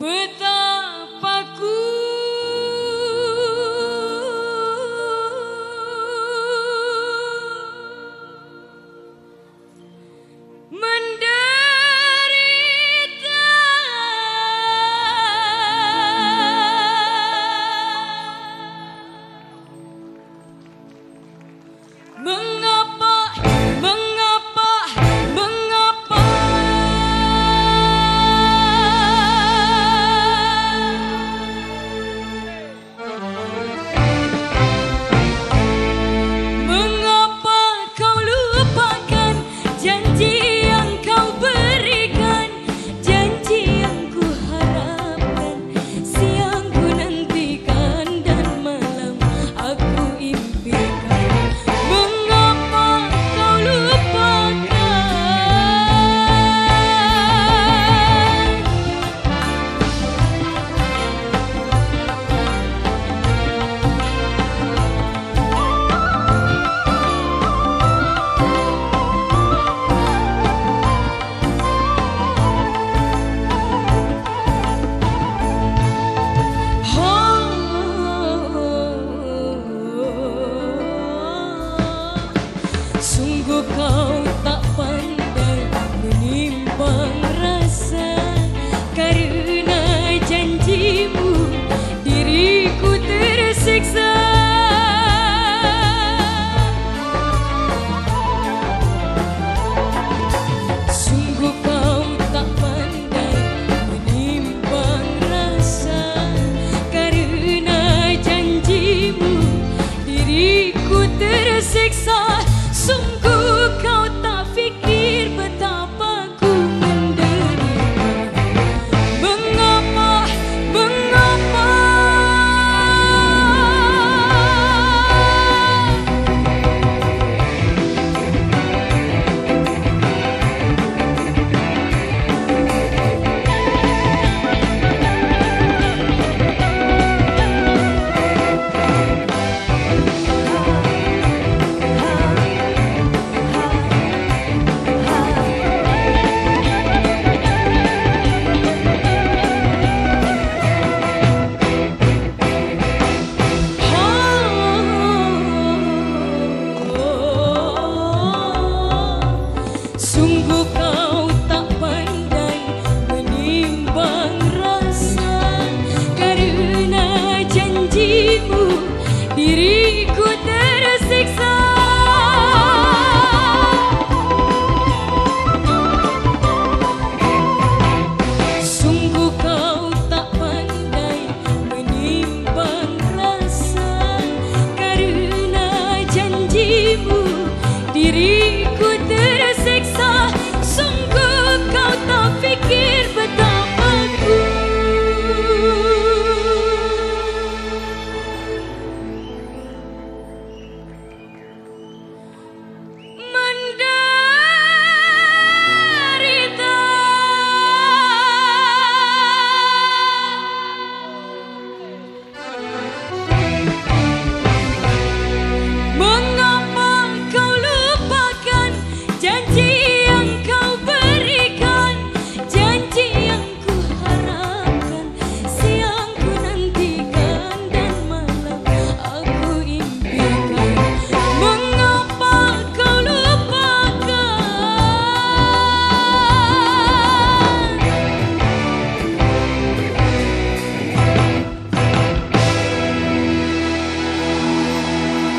But the 足够。Piriri.